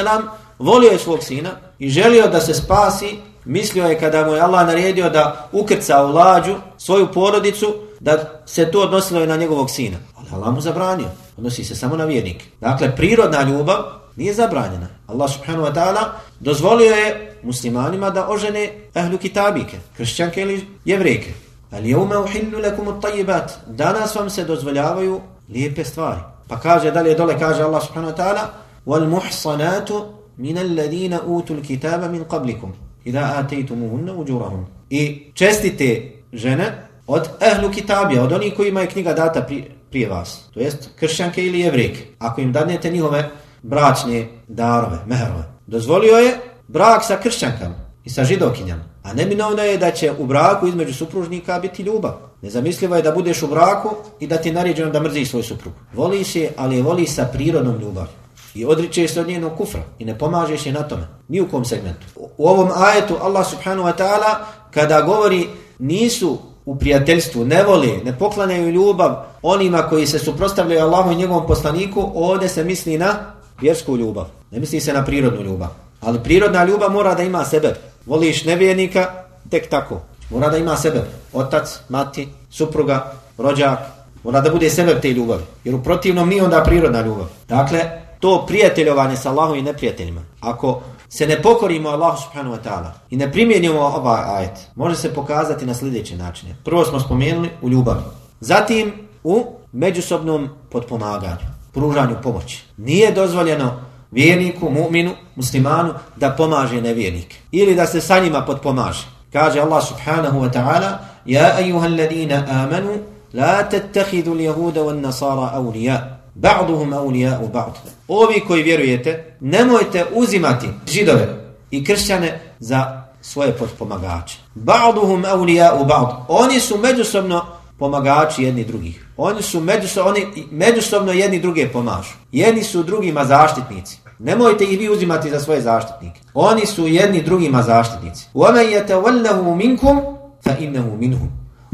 Speaker 1: Volio je svog sina i želio da se spasi, mislio je kada mu je Allah naredio da ukrca u lađu svoju porodicu, da se to odnosilo i na njegovog sina. Ali Allah mu zabranio, odnosi se samo na vjernike. Dakle, prirodna ljubav nije zabranjena. Allah subhanahu wa ta'ala dozvolio je muslimanima da ožene ehlu kitabike, kršćanke ili jevrijke. Ali je ume uhillu lekum utajibat, danas vam se dozvoljavaju lijepe stvari. Pa kaže, dalje dole kaže Allah subhanahu wa ta'ala, wal muhsanatu min alladina utul kitaba min qablikum idha ataytumuhunna ujurahum i čestite žene od ehlu kitabija od onih kojima je knjiga data pri, prije vas to jest kršćanke ili jevrejke ako im dadnete njihove bračne darove mehrove dozvolio je brak sa kršćankama i sa židokinjama a neminovno je da će u braku između supružnika biti ljubav Nezamislivo je da budeš u braku i da ti je naređeno da mrziš svoj suprug. Voliš je, ali je voli sa prirodnom ljubavom i odriče se od njenog kufra i ne pomažeš je na tome. Ni u kom segmentu. U ovom ajetu Allah subhanahu wa ta'ala kada govori nisu u prijateljstvu, ne voli, ne poklanjaju ljubav onima koji se suprostavljaju Allahu i njegovom poslaniku, ovdje se misli na vjersku ljubav. Ne misli se na prirodnu ljubav. Ali prirodna ljubav mora da ima sebe. Voliš nevjernika, tek tako. Mora da ima sebe. Otac, mati, supruga, rođak. Mora da bude sebe te ljubavi. Jer u protivnom nije onda prirodna ljubav. Dakle, to prijateljovanje sa Allahom i neprijateljima, ako se ne pokorimo Allahu subhanahu wa ta'ala i ne primjenimo ovaj ajet, može se pokazati na sljedeće načine. Prvo smo spomenuli u ljubavi. Zatim u međusobnom podpomaganju, pružanju pomoći. Nije dozvoljeno vjerniku, mu'minu, muslimanu da pomaže nevjernike ili da se sa njima potpomaže. Kaže Allah subhanahu wa ta'ala Ja ejuhal ladina amanu la tattakhidu ljehuda wan nasara awliya ba'duhum awliya'u ba'du Ovi koji vjerujete, nemojte uzimati židove i kršćane za svoje potpomagače. Ba'duhum awliya'u ba'd. Oni su međusobno pomagači jedni drugih. Oni su međusobno, oni međusobno jedni druge pomažu. Jedni su drugima zaštitnici. Nemojte ih vi uzimati za svoje zaštitnike. Oni su jedni drugima zaštitnici. وَمَنْ يَتَوَلَّهُ مِنْكُمْ فَإِنَّهُ مِنْهُمْ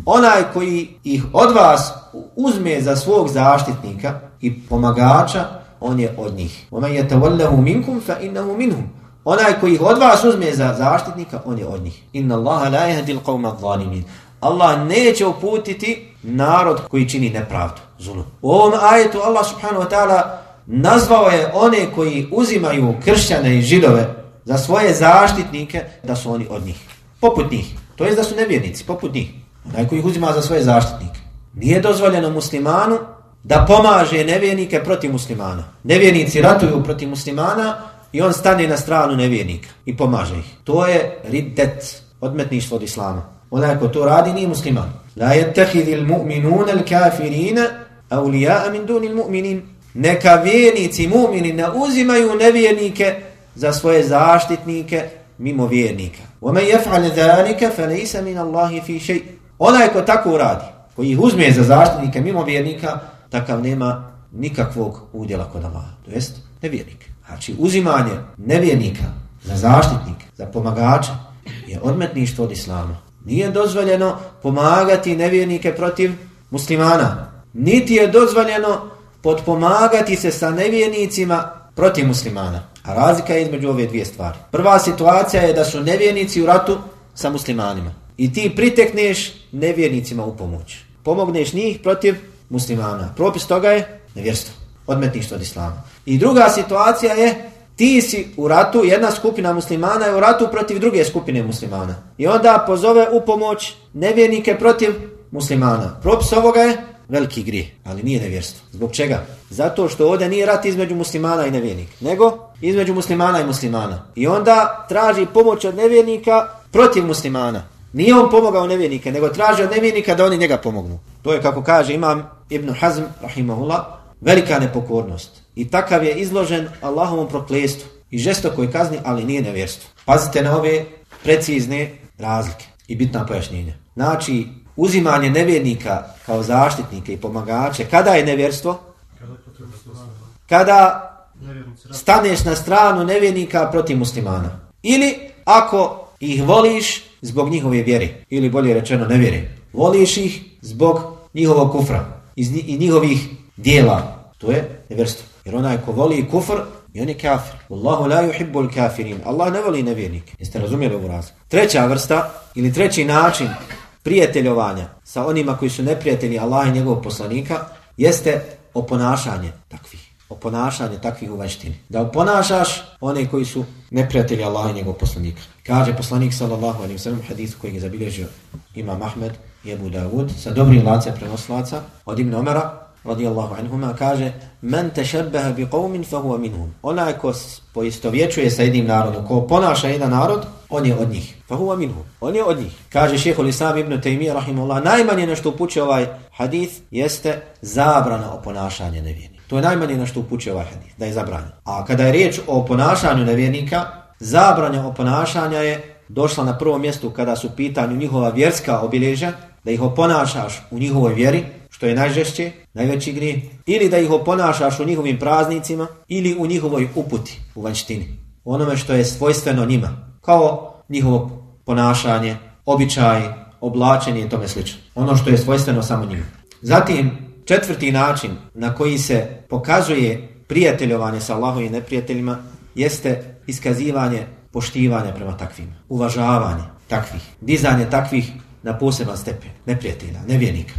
Speaker 1: Onaj koji ih od vas uzme za svog zaštitnika, i pomagača, on je od njih. Oman yatawallahu minkum fa innahu minhum. Onaj koji ih od vas uzme za zaštitnika, on je od njih. Inna Allaha la yahdi al-qawma adh-dhalimin. Allah neće uputiti narod koji čini nepravdu, zulum. U ovom ajetu Allah subhanahu wa ta'ala nazvao je one koji uzimaju kršćane i židove za svoje zaštitnike da su oni od njih. Poput njih. To jest da su nevjernici, poput njih. Onaj koji ih uzima za svoje zaštitnike. Nije dozvoljeno muslimanu da pomaže nevjernike protiv muslimana. Nevjernici ratuju protiv muslimana i on stane na stranu nevjernika i pomaže ih. To je riddet, odmetništvo od islama. Onaj ko to radi nije musliman. La yattakhidhul mu'minuna al-kafirina awliya'a min duni al-mu'minin. Neka vjernici mu'mini ne uzimaju nevjernike za svoje zaštitnike mimo vjernika. Wa man yaf'al dhalika falaysa min Allahi fi shay'. Onaj ko tako radi, koji ih uzme za zaštitnike mimo vjernika, takav nema nikakvog udjela kod Allaha. To jest nevjernik. Znači uzimanje nevjernika za zaštitnik, za pomagača je odmetništvo od Islama. Nije dozvoljeno pomagati nevjernike protiv muslimana. Niti je dozvoljeno podpomagati se sa nevjernicima protiv muslimana. A razlika je između ove dvije stvari. Prva situacija je da su nevjernici u ratu sa muslimanima. I ti pritekneš nevjernicima u pomoć. Pomogneš njih protiv muslimana. Propis toga je nevjerstvo. odmetništvo od islama. I druga situacija je ti si u ratu, jedna skupina muslimana je u ratu protiv druge skupine muslimana. I onda pozove u pomoć nevjernike protiv muslimana. Propis ovoga je veliki grije, ali nije nevjerstvo. Zbog čega? Zato što ovdje nije rat između muslimana i nevjernika, nego između muslimana i muslimana. I onda traži pomoć od nevjernika protiv muslimana. Nije on pomogao nevjernike, nego traži od nevjernika da oni njega pomognu. To je kako kaže imam Ibn Hazm, rahimahullah, velika nepokornost. I takav je izložen Allahovom proklestu i žestokoj kazni, ali nije nevjerstvo. Pazite na ove precizne razlike i bitna pojašnjenja. Znači, uzimanje nevjernika kao zaštitnike i pomagače, kada je nevjerstvo? Kada staneš na stranu nevjernika protiv muslimana. Ili ako ih voliš zbog njihove vjere, ili bolje rečeno nevjere. Voliš ih zbog njihovog kufra i njihovih dijela. To je nevjerstvo. Jer onaj ko voli kufr, i on je kafir. Wallahu la yuhibbul kafirin. Allah ne voli nevjernike. Jeste razumjeli ovu razliku? Treća vrsta ili treći način prijateljovanja sa onima koji su neprijatelji Allaha i njegovog poslanika jeste oponašanje takvih. Oponašanje takvih u vanštini. Da oponašaš one koji su neprijatelji Allaha i njegovog poslanika. Kaže poslanik sallallahu alaihi wa sallam hadisu koji je zabilježio Imam Ahmed i Abu Dawud sa dobrim lacem prenoslaca od Ibn Omara radijallahu anhuma kaže men tešebbeha bi qawmin fa huwa minhum. Onaj ko poistovjećuje sa jednim narodom ko ponaša jedan narod on je od njih. Fa huwa minhum. On je od njih. Kaže šehol islam ibn Taymi rahimullah najmanje nešto upuće ovaj hadith jeste zabrana o ponašanje nevjernika to je najmanje nešto upuće ovaj hadith da je zabranjeno a kada je riječ o ponašanju nevjernika zabranja o ponašanja je došla na prvo mjesto kada su pitanju njihova vjerska obilježja da ih oponašaš u njihovoj vjeri što je najžešće, najveći grije, ili da ih oponašaš u njihovim praznicima, ili u njihovoj uputi, u vanštini, onome što je svojstveno njima, kao njihovo ponašanje, običaj, oblačenje i tome slično. Ono što je svojstveno samo njima. Zatim, četvrti način na koji se pokazuje prijateljovanje sa Allahom i neprijateljima jeste iskazivanje poštivanja prema takvim, uvažavanje takvih, dizanje takvih na poseban stepen, neprijatelja, nevjenika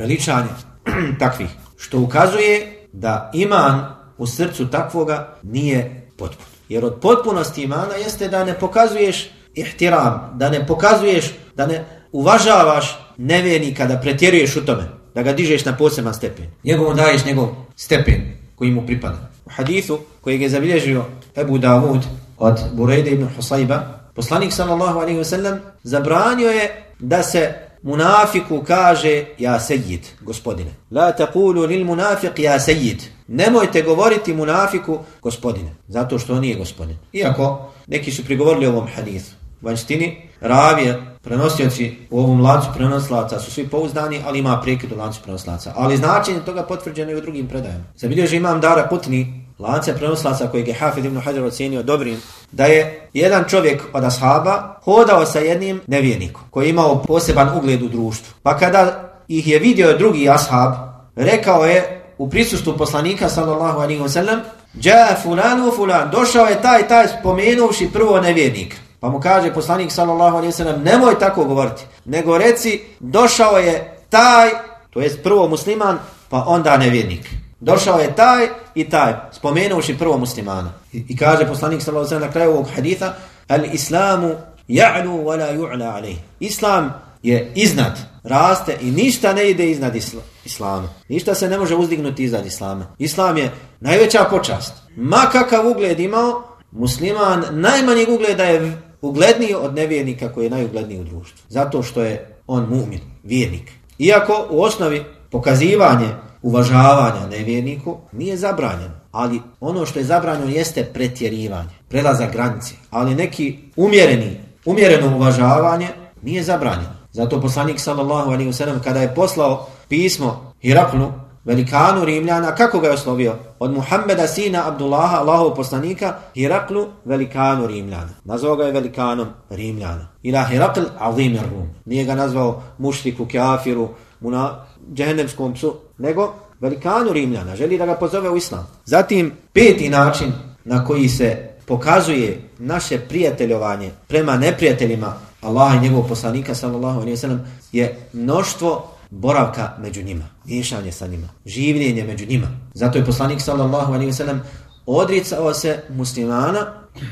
Speaker 1: veličanje [clears throat] takvih, što ukazuje da iman u srcu takvoga nije potpun. Jer od potpunosti imana jeste da ne pokazuješ ihtiram, da ne pokazuješ, da ne uvažavaš nevjernika, da pretjeruješ u tome, da ga dižeš na poseban stepen. Njegovom daješ njegov stepen koji mu pripada. U hadithu koji je zabilježio Ebu Davud od Burejde ibn Husayba, poslanik sallallahu alaihi wasallam zabranio je da se munafiku kaže ja sejid, gospodine. La taqulu lil munafiq ja sejid. Nemojte govoriti munafiku gospodine, zato što on nije gospodin. Iako neki su prigovorili ovom hadithu vanjštini. ravije, prenosioci u ovom lancu prenoslaca su svi pouzdani, ali ima prekid u lancu prenoslaca. Ali značenje toga potvrđeno je u drugim predajama. Zabilježi imam Dara Putni, lance prenoslaca kojeg je Hafid ibn Hajar ocenio dobrim, da je jedan čovjek od ashaba hodao sa jednim nevjernikom koji je imao poseban ugled u društvu. Pa kada ih je vidio drugi ashab, rekao je u prisustvu poslanika sallallahu alaihi wa sallam, Ja fulanu fulan, došao je taj, taj spomenuvši prvo nevjernika. Pa mu kaže poslanik sallallahu alejhi ve sellem nemoj tako govoriti, nego reci, došao je taj, to jest prvo musliman, pa onda nevjernik. Došao je taj i taj, spomenuši prvo muslimana. I, i kaže poslanik sallallahu alejhi ve sellem na kraju ovog hadisa: "Al-Islamu ya'lu wa la yu'la alayh." Islam je iznad, raste i ništa ne ide iznad isla, islama. Ništa se ne može uzdignuti iznad islama. Islam je najveća počast. Ma kakav ugled imao, musliman najmanji ugleda je ugledniji od nevjernika koji je najugledniji u društvu. Zato što je on mu'min, vjernik. Iako u osnovi pokazivanje uvažavanja nevjerniku nije zabranjeno. Ali ono što je zabranjeno jeste pretjerivanje, prelazak granice. Ali neki umjereni, umjereno uvažavanje nije zabranjeno. Zato poslanik sallallahu alaihi sellem kada je poslao pismo Hiraklu, velikanu Rimljana, kako ga je oslovio? Od Muhammeda sina Abdullaha, Allahov poslanika, Hiraklu, velikanu Rimljana. Nazvao ga je velikanom Rimljana. Ila Hirakl, azimir er Rum. Nije ga nazvao mušliku, kafiru, muna, džehennemskom psu, nego velikanu Rimljana, želi da ga pozove u islam. Zatim, peti način na koji se pokazuje naše prijateljovanje prema neprijateljima Allaha i njegovog poslanika sallallahu alejhi ve sellem je mnoštvo boravka među njima, miješanje sa njima, življenje među njima. Zato je poslanik sallallahu alejhi ve sellem odricao se muslimana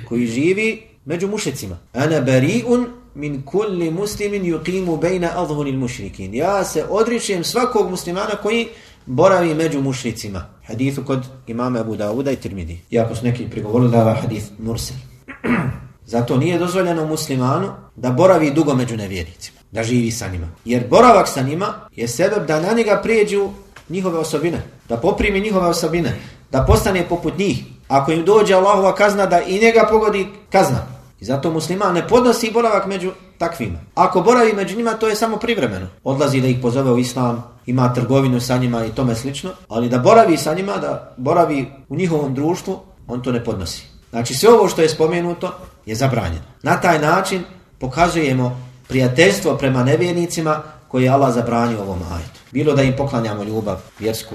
Speaker 1: koji živi među mušicima. Ana bari'un min kulli muslimin yuqimu bejna adhunil mušrikin. Ja se odričem svakog muslimana koji boravi među mušricima. Hadithu kod imama Abu Dawuda i Tirmidi. Iako su neki prigovorili da je ovaj hadith mursel. [clears throat] Zato nije dozvoljeno muslimanu da boravi dugo među nevjernicima, da živi sa njima. Jer boravak sa njima je sebeb da na njega prijeđu njihove osobine, da poprimi njihove osobine, da postane poput njih. Ako im dođe Allahova kazna, da i njega pogodi kazna. I zato musliman ne podnosi boravak među takvima. Ako boravi među njima, to je samo privremeno. Odlazi da ih pozove u islam, ima trgovinu sa njima i tome slično. Ali da boravi sa njima, da boravi u njihovom društvu, on to ne podnosi. Znači sve ovo što je spomenuto je zabranjeno. Na taj način pokazujemo prijateljstvo prema nevjernicima koje je Allah zabranio ovom ajetu. Bilo da im poklanjamo ljubav vjersku,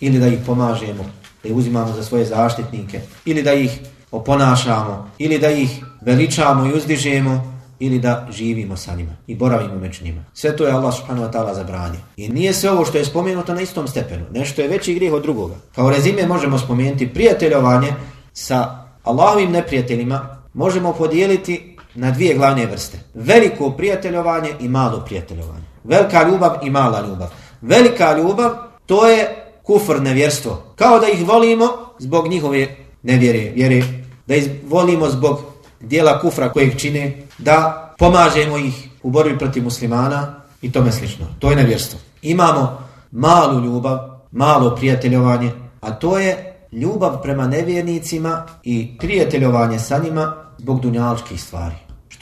Speaker 1: ili da ih pomažemo, da ih uzimamo za svoje zaštitnike, ili da ih oponašamo, ili da ih veličamo i uzdižemo, ili da živimo sa njima i boravimo među njima. Sve to je Allah subhanahu wa ta'ala zabranio. I nije sve ovo što je spomenuto na istom stepenu. Nešto je veći grijeh od drugoga. Kao rezime možemo spomenuti prijateljovanje sa Allahovim neprijateljima možemo podijeliti na dvije glavne vrste. Veliko prijateljovanje i malo prijateljovanje. Velika ljubav i mala ljubav. Velika ljubav to je kufr nevjerstvo. Kao da ih volimo zbog njihove nevjere, vjere, da ih volimo zbog dijela kufra kojeg čine, da pomažemo ih u borbi protiv muslimana i tome slično. To je nevjerstvo. Imamo malu ljubav, malo prijateljovanje, a to je ljubav prema nevjernicima i prijateljovanje sa njima zbog dunjaličkih stvari,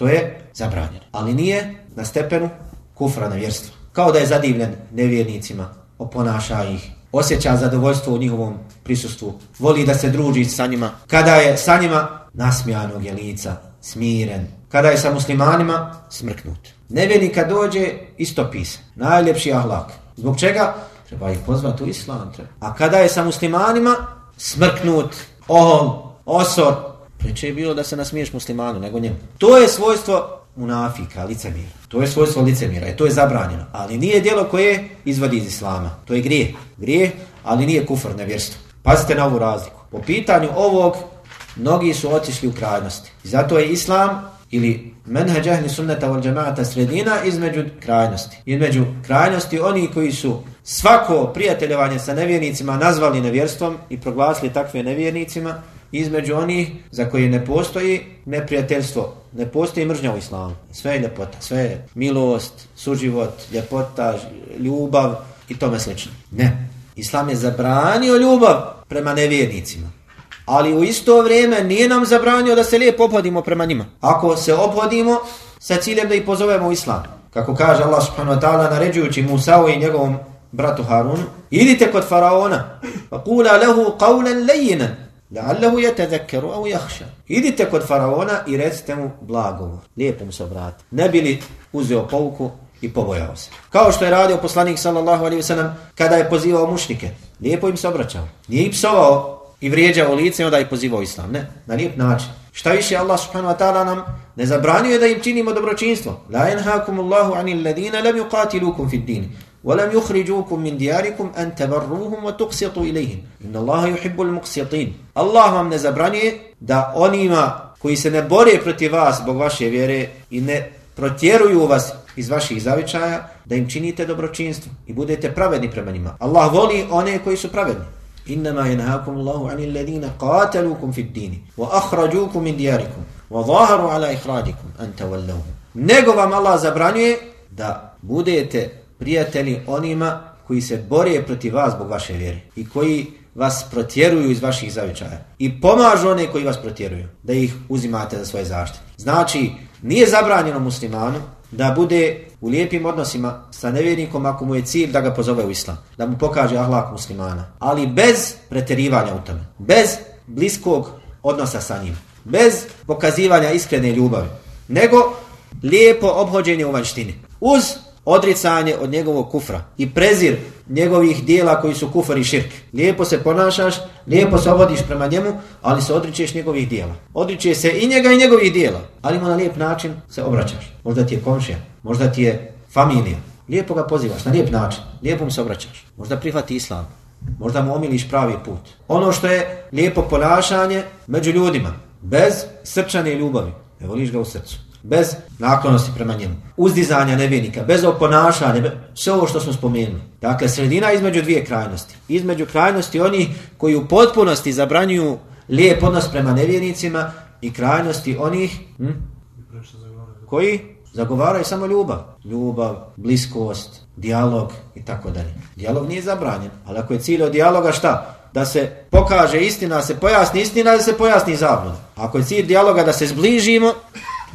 Speaker 1: što je zabranjeno. Ali nije na stepenu kufra nevjerstva. Kao da je zadivljen nevjernicima, oponaša ih, osjeća zadovoljstvo u njihovom prisustvu, voli da se druži sa njima. Kada je sa njima nasmijanog je lica, smiren. Kada je sa muslimanima, smrknut. Nevjernika dođe isto pisa, najljepši ahlak. Zbog čega? Treba ih pozvati u islam. Treba. A kada je sa muslimanima, smrknut, ohol, osor. Preče je bilo da se nasmiješ muslimanu, nego njemu. To je svojstvo munafika, licemira. To je svojstvo licemira i to je zabranjeno. Ali nije dijelo koje izvadi iz islama. To je grije. Grije, ali nije kufr, nevjerstvo. Pazite na ovu razliku. Po pitanju ovog, mnogi su otišli u krajnosti. I zato je islam ili menheđ ahli sunnata wal džemaata sredina između krajnosti. Između krajnosti oni koji su svako prijateljevanje sa nevjernicima nazvali nevjerstvom i proglasili takve nevjernicima, između onih za koje ne postoji neprijateljstvo, ne postoji mržnja u islamu. Sve je ljepota, sve je milost, suživot, ljepota, ljubav i tome slično. Ne. Islam je zabranio ljubav prema nevjernicima. Ali u isto vrijeme nije nam zabranio da se lijepo obhodimo prema njima. Ako se obhodimo sa ciljem da ih pozovemo u islam. Kako kaže Allah subhanahu wa ta'ala naređujući Musao i njegovom bratu Harunu, idite kod faraona, pa kula lehu qawlan lejinan, la'allahu yatadhakkaru aw yakhsha. Idite kod faraona i recite mu blagovo, lijepo mu se obrati. Ne bili uzeo pouku i pobojao se. Kao što je radio poslanik sallallahu alejhi ve sellem kada je pozivao mušnike, lijepo im se obraćao. Nije ih psovao i vrijeđao lice, onda je pozivao islam. Ne, na lijep način. Šta više Allah subhanahu wa ta'ala nam ne zabranjuje da im činimo dobročinstvo. La yanhaakum Allahu anil ladina lam yuqatilukum fid din wa lam yukhrijukum min diyarikum an tabarruhum wa tuqsitu ilayhim. Inna Allaha yuhibbul muqsitin. Allah vam ne zabranjuje da onima koji se ne bore protiv vas zbog vaše vjere i ne protjeruju vas iz vaših zavičaja, da im činite dobročinstvo i budete pravedni prema njima. Allah voli one koji su pravedni. إنما ينهاكم الله عن الذين قاتلوكم في الدين وأخرجوكم من دياركم وظاهروا على إخراجكم أن تولوهم nego vam Allah zabranjuje da budete prijatelji onima koji se bore protiv vas zbog vaše vjere i koji vas protjeruju iz vaših zavičaja i pomažu one koji vas protjeruju da ih uzimate za svoje zaštite. Znači, nije zabranjeno muslimanu da bude u lijepim odnosima sa nevjernikom ako mu je cilj da ga pozove u islam, da mu pokaže ahlak muslimana, ali bez preterivanja u tome, bez bliskog odnosa sa njim, bez pokazivanja iskrene ljubavi, nego lijepo obhođenje u vanštini, uz odricanje od njegovog kufra i prezir njegovih dijela koji su kufar i širk. Lijepo se ponašaš, lijepo se obodiš prema njemu, ali se odričeš njegovih dijela. Odriče se i njega i njegovih dijela, ali mu na lijep način se obraćaš. Možda ti je komšija, možda ti je familija. Lijepo ga pozivaš, na lijep način, lijepo mu se obraćaš. Možda prihvati islam, možda mu omiliš pravi put. Ono što je lijepo ponašanje među ljudima, bez srčane ljubavi, ne voliš ga u srcu bez naklonosti prema njemu, uzdizanja nevjenika, bez oponašanja, sve ovo što smo spomenuli. Dakle, sredina između dvije krajnosti. Između krajnosti oni koji u potpunosti zabranjuju lijep odnos prema nevjernicima i krajnosti onih hm, koji zagovaraju samo ljubav. Ljubav, bliskost, dijalog i tako dalje. Dijalog nije zabranjen, ali ako je cilj od dijaloga šta? Da se pokaže istina, da se pojasni istina, da se pojasni zabluda. Ako je cilj dijaloga da se zbližimo,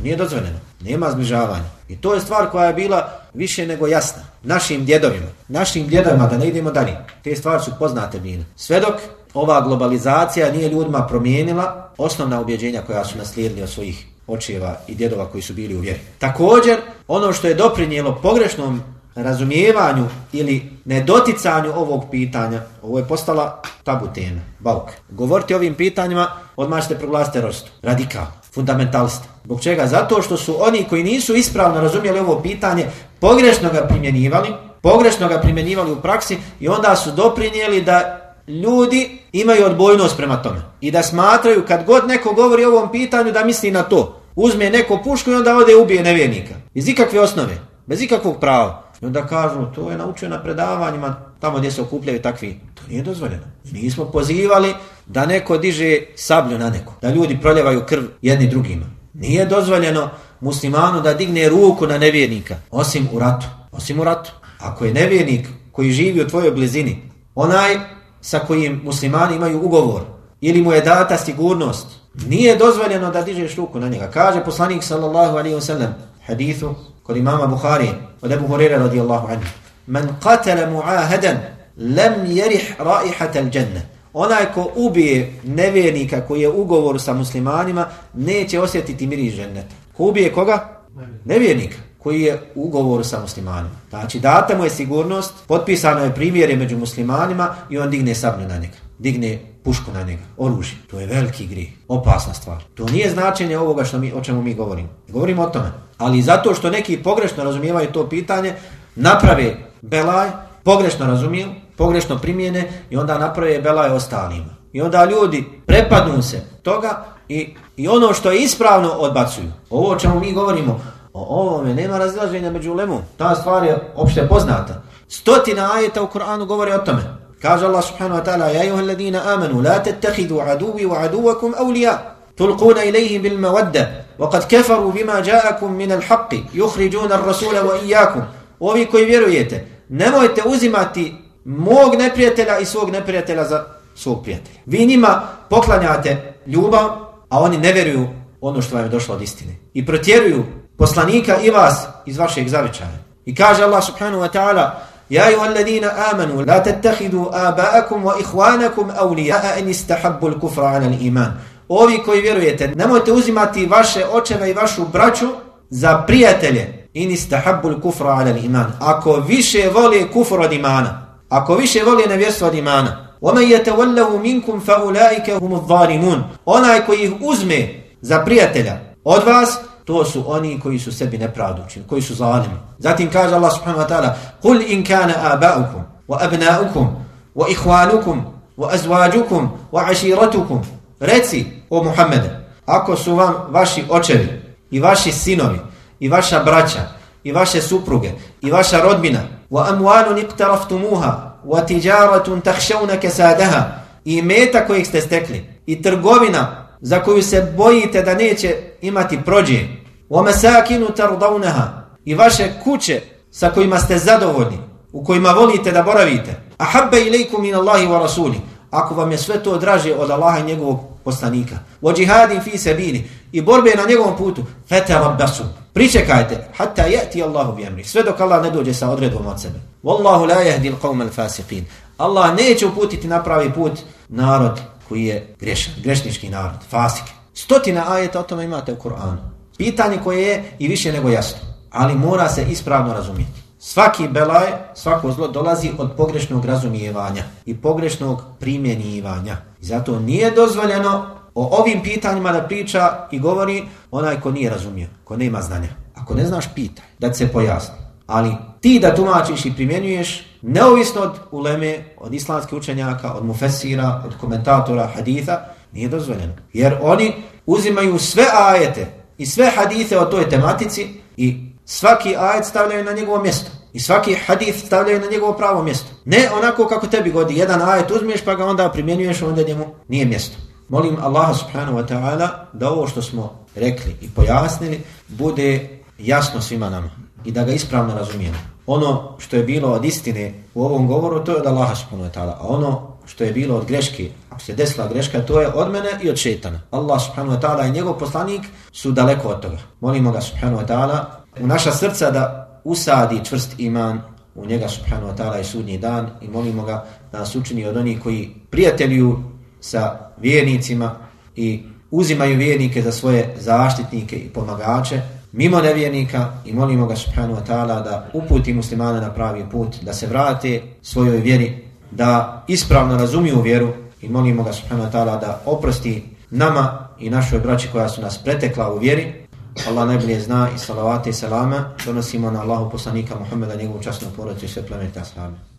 Speaker 1: Nije dozvoljeno. Nema zbližavanja. I to je stvar koja je bila više nego jasna. Našim djedovima. Našim djedovima, da ne idemo dalje. Te stvari su poznate bile. Sve dok ova globalizacija nije ljudima promijenila osnovna ubjeđenja koja su naslijedili od svojih očeva i djedova koji su bili u vjeri. Također, ono što je doprinijelo pogrešnom razumijevanju ili nedoticanju ovog pitanja, ovo je postala tabu tema, bauk. Govoriti ovim pitanjima, odmah ćete proglasiti rostu. Radikal, fundamentalista. Zbog čega? Zato što su oni koji nisu ispravno razumjeli ovo pitanje, pogrešno ga primjenjivali, pogrešno ga primjenjivali u praksi i onda su doprinijeli da ljudi imaju odbojnost prema tome. I da smatraju kad god neko govori o ovom pitanju da misli na to. Uzme neko pušku i onda ode i ubije nevjernika. Iz ikakve osnove, bez ikakvog prava. I onda kažu, to je naučio na predavanjima tamo gdje se okupljaju takvi. To nije dozvoljeno. Nismo pozivali da neko diže sablju na neko. Da ljudi proljevaju krv jedni drugima. Nije dozvoljeno muslimanu da digne ruku na nevjernika. Osim u ratu. Osim u ratu. Ako je nevjernik koji živi u tvojoj blizini, onaj sa kojim muslimani imaju ugovor, ili mu je data sigurnost, nije dozvoljeno da dižeš ruku na njega. Kaže poslanik sallallahu alaihi wa sallam, hadithu kod imama Bukhari, od Ebu Hurira radijallahu anhu, Men qatala mu'ahadan lam yarih raihata al-janna. Onaj ko ubije nevjernika koji je ugovor sa muslimanima, neće osjetiti miris dženneta. Ko ubije koga? Nevjernika koji je u ugovoru sa muslimanima. Znači, data mu je sigurnost, potpisano je primjere među muslimanima i on digne sablju na njega. Digne pušku na njega, oružje. To je veliki gri, opasna stvar. To nije značenje ovoga što mi, o čemu mi govorimo. Govorimo o tome. Ali zato što neki pogrešno razumijevaju to pitanje, naprave belaj, pogrešno razumiju, pogrešno primjene i onda naprave belaj ostalima. I onda ljudi prepadnu se toga i, i ono što je ispravno odbacuju. Ovo o čemu mi govorimo, o ovome nema razlaženja među lemu. Ta stvar je opšte poznata. Stotina ajeta u Koranu govore o tome. Kaže Allah subhanahu wa ta'ala, Ja juha alladina amanu, la tettehidu aduvi wa aduvakum awliya. تلقون إليهم بالمودة وقد كفروا بما جاءكم من الحق يخرجون الرسول وإياكم ovi koji vjerujete, nemojte uzimati mog neprijatelja i svog neprijatelja za svog prijatelja. Vi njima poklanjate ljubav, a oni ne vjeruju ono što vam je došlo od istine. I protjeruju poslanika i vas iz vašeg zavičaja. I kaže Allah subhanahu wa ta'ala, Ja ju alladina amanu, la tettehidu abaakum wa ihwanakum awliya'a in istahabbu kufra ala iman. Ovi koji vjerujete, nemojte uzimati vaše očeve i vašu braću za prijatelje In istahabbu l-kufra ala l-iman. Ako više voli kufr od imana, ako više voli nevjerstvo od imana, وَمَنْ يَتَوَلَّهُ مِنْكُمْ فَأُولَٰئِكَ هُمُ الظَّالِمُونَ Onaj koji ih uzme za prijatelja od vas, to su oni koji su sebi nepravdu učinili, koji su zalimi. Zatim kaže Allah subhanahu wa ta'ala قُلْ إِنْ كَانَ آبَاؤُكُمْ وَأَبْنَاؤُكُمْ وَإِخْوَانُكُمْ وَأَزْوَاجُكُمْ وَعَشِيرَتُكُمْ Reci, o Muhammede, ako su vam vaši očevi i vaši sinovi i vaša braća i vaše supruge i vaša rodbina وَأَمْوَانُ نِقْتَرَفْتُمُوهَا وَتِجَارَةٌ تَحْشَوْنَ كَسَادَهَا i meta kojeg ste stekli i trgovina za koju se bojite da neće imati prođe. O mesakinu tardavneha i vaše kuće sa kojima ste zadovoljni, u kojima volite da boravite. A habbe ilaikum min Allahi wa rasuli. Ako vam je sve to draže od Allaha i njegovog poslanika. O džihadin fi sebini i borbe na njegovom putu. Fete rabbasu. Pričekajte. Hatta yati Allahu bi amri. Sve dok Allah ne dođe sa odredbom od sebe. Wallahu la jehdi al-fasiqin. Allah neće uputiti na pravi put narod koji je grešan, grešnički narod, fasik. Stotina ajeta o tome imate u Kur'anu. Pitanje koje je i više nego jasno, ali mora se ispravno razumjeti. Svaki belaj, svako zlo dolazi od pogrešnog razumijevanja i pogrešnog primjenjivanja. I zato nije dozvoljeno o ovim pitanjima da priča i govori onaj ko nije razumio, ko nema znanja. Ako ne znaš, pitaj, da se pojasni. Ali ti da tumačiš i primjenjuješ, neovisno od uleme, od islamskih učenjaka, od mufesira, od komentatora haditha, nije dozvoljeno. Jer oni uzimaju sve ajete i sve hadithe o toj tematici i svaki ajet stavljaju na njegovo mjesto. I svaki hadith stavljaju na njegovo pravo mjesto. Ne onako kako tebi godi. Jedan ajet uzmiješ pa ga onda primjenjuješ, onda njemu nije mjesto. Molim Allaha subhanahu wa ta'ala da ovo što smo rekli i pojasnili bude jasno svima nama i da ga ispravno razumijemo. Ono što je bilo od istine u ovom govoru, to je od Allaha subhanahu wa ta'ala. A ono što je bilo od greške, ako se desila greška, to je od mene i od šetana. Allah subhanahu wa ta'ala i njegov poslanik su daleko od toga. Molimo ga subhanahu wa ta'ala u naša srca da usadi čvrst iman u njega subhanahu wa ta'ala i sudnji dan i molimo ga da nas učini od onih koji prijatelju sa vjernicima i uzimaju vjernike za svoje zaštitnike i pomagače mimo nevjernika i molimo ga subhanahu wa ta'ala da uputi muslimane na pravi put, da se vrate svojoj vjeri, da ispravno razumiju vjeru i molimo ga subhanahu wa ta'ala da oprosti nama i našoj braći koja su nas pretekla u vjeri Allah najbolje zna i salavate i salama donosimo na Allahu poslanika Muhammeda njegovu časnu porodicu i sve plemenite ashabi.